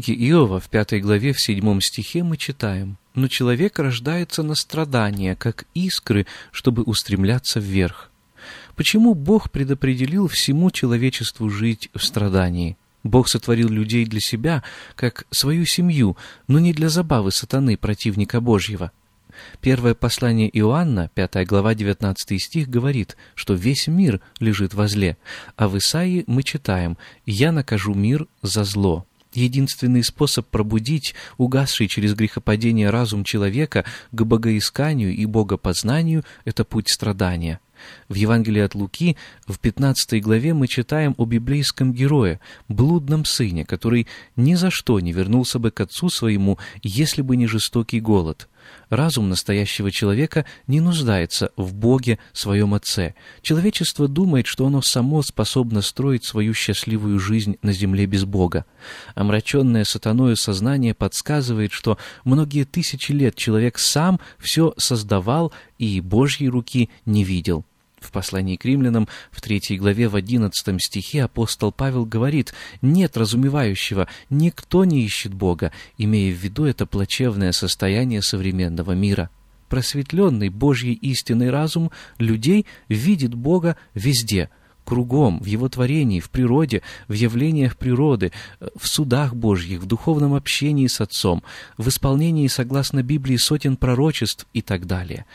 Книге Иова в пятой главе в седьмом стихе мы читаем «Но человек рождается на страдания, как искры, чтобы устремляться вверх». Почему Бог предопределил всему человечеству жить в страдании? Бог сотворил людей для себя, как свою семью, но не для забавы сатаны, противника Божьего. Первое послание Иоанна, 5 глава, 19 стих, говорит, что весь мир лежит во зле, а в Исаии мы читаем «Я накажу мир за зло». Единственный способ пробудить угасший через грехопадение разум человека к богоисканию и богопознанию – это путь страдания. В Евангелии от Луки в 15 главе мы читаем о библейском герое, блудном сыне, который ни за что не вернулся бы к отцу своему, если бы не жестокий голод – Разум настоящего человека не нуждается в Боге, своем Отце. Человечество думает, что оно само способно строить свою счастливую жизнь на земле без Бога. Омраченное сатаною сознание подсказывает, что многие тысячи лет человек сам все создавал и Божьей руки не видел. В послании к римлянам в третьей главе в одиннадцатом стихе апостол Павел говорит «Нет разумевающего, никто не ищет Бога», имея в виду это плачевное состояние современного мира. Просветленный Божьей истинный разум людей видит Бога везде – кругом, в его творении, в природе, в явлениях природы, в судах Божьих, в духовном общении с Отцом, в исполнении, согласно Библии, сотен пророчеств и так далее.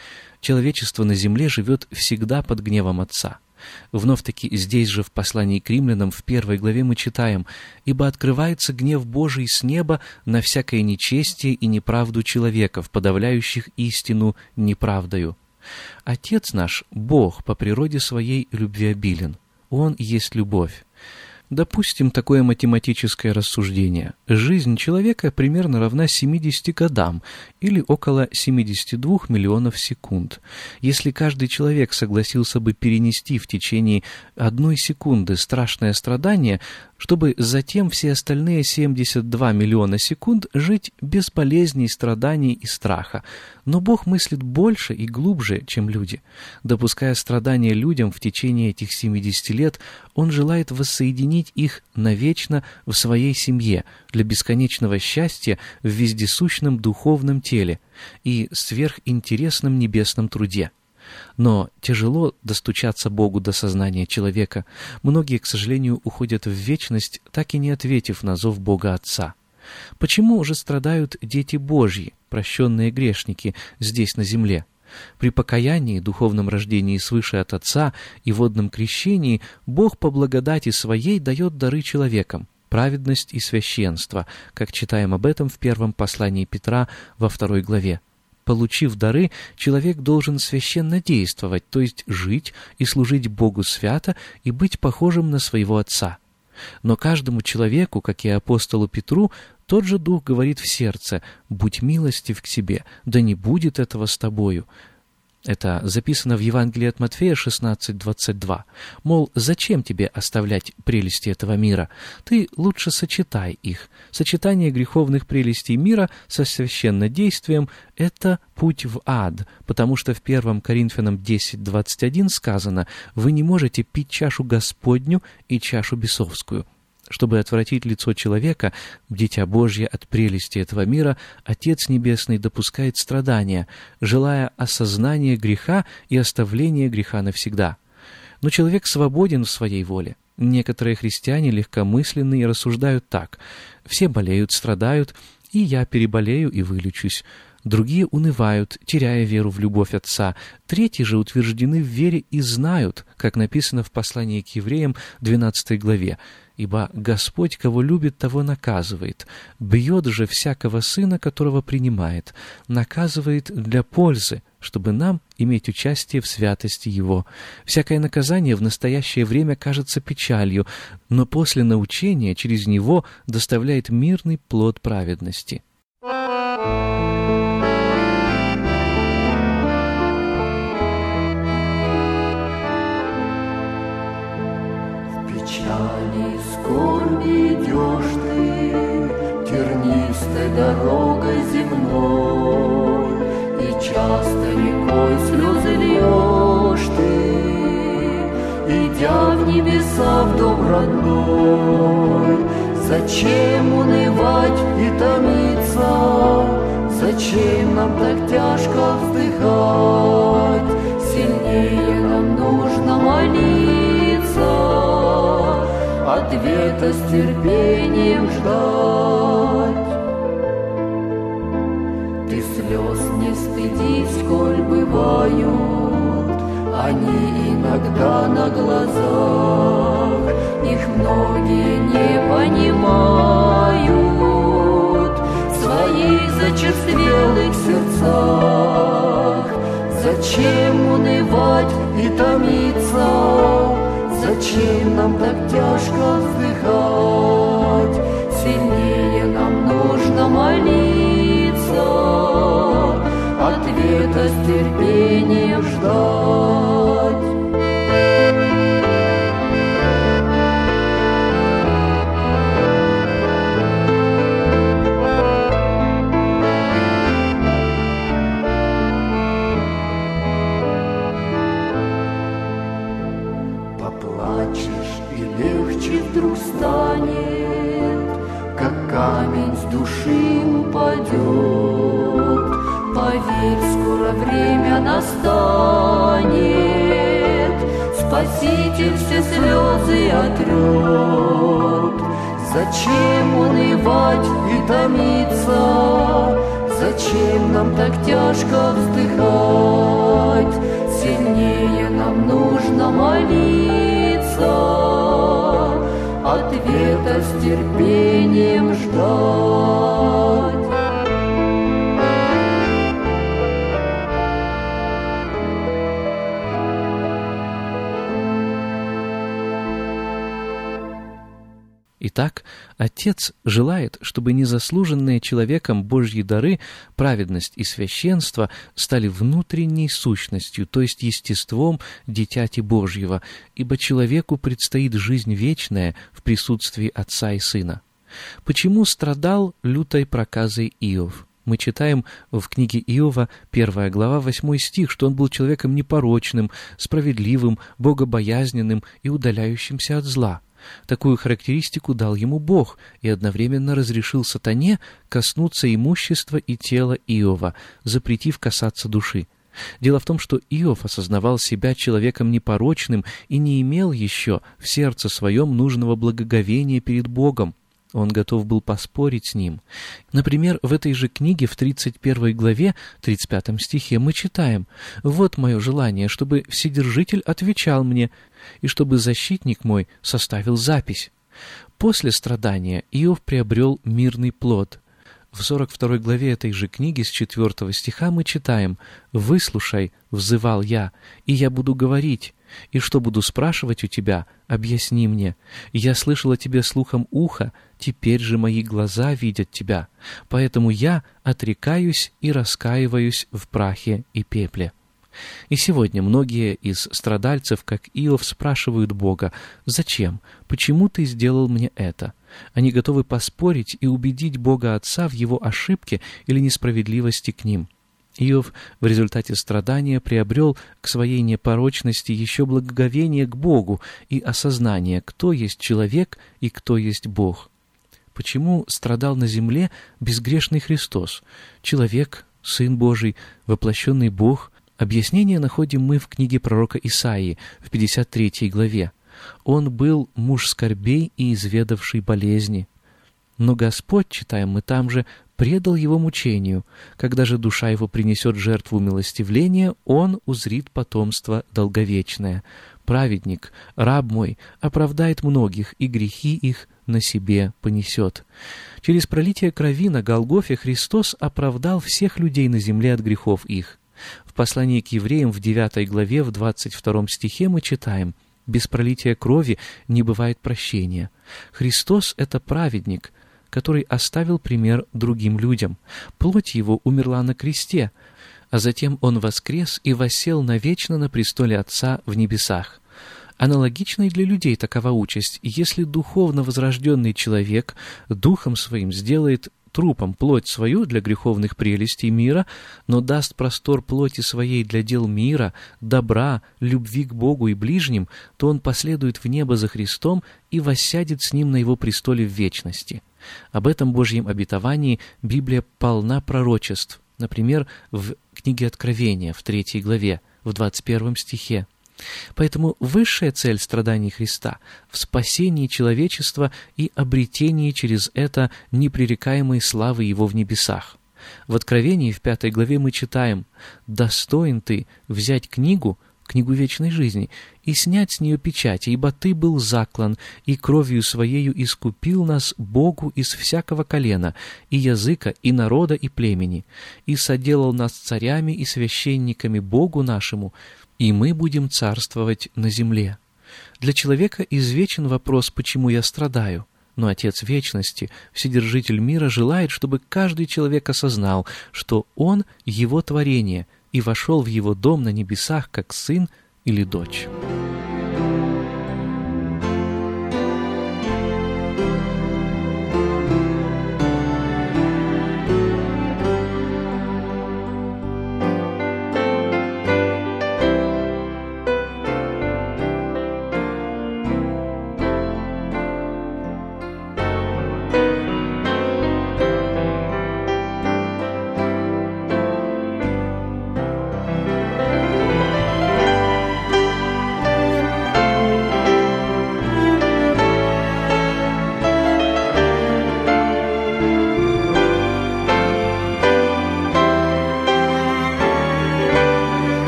Человечество на земле живет всегда под гневом Отца. Вновь-таки здесь же в послании к римлянам в первой главе мы читаем «Ибо открывается гнев Божий с неба на всякое нечестие и неправду человеков, подавляющих истину неправдою». Отец наш, Бог, по природе своей любвеобилен. Он есть любовь. Допустим такое математическое рассуждение. Жизнь человека примерно равна 70 годам или около 72 миллионов секунд. Если каждый человек согласился бы перенести в течение одной секунды страшное страдание, чтобы затем все остальные 72 миллиона секунд жить без болезней, страданий и страха. Но Бог мыслит больше и глубже, чем люди. Допуская страдания людям в течение этих 70 лет, Он желает воссоединить их навечно в своей семье для бесконечного счастья в вездесущном духовном теле и сверхинтересном небесном труде. Но тяжело достучаться Богу до сознания человека. Многие, к сожалению, уходят в вечность, так и не ответив на зов Бога Отца. Почему же страдают дети Божьи, прощенные грешники, здесь на земле? При покаянии, духовном рождении свыше от Отца и водном крещении Бог по благодати Своей дает дары человекам праведность и священство, как читаем об этом в первом послании Петра во второй главе. Получив дары, человек должен священно действовать, то есть жить и служить Богу свято и быть похожим на своего Отца. Но каждому человеку, как и апостолу Петру, тот же Дух говорит в сердце «Будь милостив к себе, да не будет этого с тобою, это записано в Евангелии от Матфея 16.22. Мол, зачем тебе оставлять прелести этого мира? Ты лучше сочетай их. Сочетание греховных прелестей мира со священнодействием — это путь в ад, потому что в 1 Коринфянам 10.21 сказано «Вы не можете пить чашу Господню и чашу бесовскую». Чтобы отвратить лицо человека, дитя Божье от прелести этого мира, Отец Небесный допускает страдания, желая осознания греха и оставления греха навсегда. Но человек свободен в своей воле. Некоторые христиане легкомысленные рассуждают так. Все болеют, страдают, и я переболею и вылечусь. Другие унывают, теряя веру в любовь Отца. Третьи же утверждены в вере и знают, как написано в послании к евреям 12 главе, «Ибо Господь, кого любит, того наказывает, бьет же всякого сына, которого принимает, наказывает для пользы, чтобы нам иметь участие в святости Его. Всякое наказание в настоящее время кажется печалью, но после научения через него доставляет мирный плод праведности». Идя в небеса в дом родной. Зачем унывать и томиться? Зачем нам так тяжко вздыхать? Сильнее нам нужно молиться, Ответа с терпением ждать. Ты слез не стыдись, сколь бывают, Они иногда на глазах, Их многие не понимают В своих зачерствелых сердцах. Зачем унывать и томиться? Зачем нам так тяжко вздыхать? Спаситель все слезы отрет. Зачем унывать и томиться? Зачем нам так тяжко вздыхать? Сильнее нам нужно молиться, Ответа с терпением ждать. Итак, Отец желает, чтобы незаслуженные человеком Божьи дары, праведность и священство стали внутренней сущностью, то есть естеством Дитяти Божьего, ибо человеку предстоит жизнь вечная в присутствии Отца и Сына. Почему страдал лютой проказой Иов? Мы читаем в книге Иова, 1 глава, 8 стих, что он был человеком непорочным, справедливым, богобоязненным и удаляющимся от зла. Такую характеристику дал ему Бог и одновременно разрешил сатане коснуться имущества и тела Иова, запретив касаться души. Дело в том, что Иов осознавал себя человеком непорочным и не имел еще в сердце своем нужного благоговения перед Богом. Он готов был поспорить с ним. Например, в этой же книге в 31 главе, 35 стихе мы читаем «Вот мое желание, чтобы Вседержитель отвечал мне, и чтобы защитник мой составил запись». После страдания Иов приобрел мирный плод. В 42 главе этой же книги с 4 стиха мы читаем «Выслушай, взывал я, и я буду говорить, и что буду спрашивать у тебя, объясни мне. Я слышала тебе слухом уха, теперь же мои глаза видят тебя. Поэтому я отрекаюсь и раскаиваюсь в прахе и пепле». И сегодня многие из страдальцев, как Иов, спрашивают Бога, «Зачем? Почему ты сделал мне это?» Они готовы поспорить и убедить Бога Отца в его ошибке или несправедливости к ним. Иов в результате страдания приобрел к своей непорочности еще благоговение к Богу и осознание, кто есть человек и кто есть Бог. Почему страдал на земле безгрешный Христос, человек, Сын Божий, воплощенный Бог? Объяснение находим мы в книге пророка Исаии в 53 главе. «Он был муж скорбей и изведавший болезни». Но Господь, читаем мы там же, предал его мучению. Когда же душа его принесет жертву милостивления, он узрит потомство долговечное. Праведник, раб мой, оправдает многих, и грехи их на себе понесет. Через пролитие крови на Голгофе Христос оправдал всех людей на земле от грехов их. В послании к евреям в 9 главе, в 22 стихе мы читаем «Без пролития крови не бывает прощения». Христос — это праведник, который оставил пример другим людям. Плоть его умерла на кресте, а затем он воскрес и воссел навечно на престоле Отца в небесах. Аналогичной для людей такова участь, если духовно возрожденный человек духом своим сделает трупом плоть свою для греховных прелестей мира, но даст простор плоти своей для дел мира, добра, любви к Богу и ближним, то он последует в небо за Христом и воссядет с ним на его престоле в вечности. Об этом Божьем обетовании Библия полна пророчеств, например, в книге Откровения в третьей главе, в 21 стихе. Поэтому высшая цель страданий Христа в спасении человечества и обретении через это непререкаемой славы Его в небесах. В Откровении в пятой главе мы читаем «Достоин ты взять книгу, книгу вечной жизни, и снять с нее печати, ибо ты был заклан, и кровью своею искупил нас Богу из всякого колена, и языка, и народа, и племени, и соделал нас царями и священниками Богу нашему, и мы будем царствовать на земле. Для человека извечен вопрос, почему я страдаю. Но Отец Вечности, Вседержитель мира, желает, чтобы каждый человек осознал, что Он — Его творение, и вошел в Его дом на небесах как сын или дочь.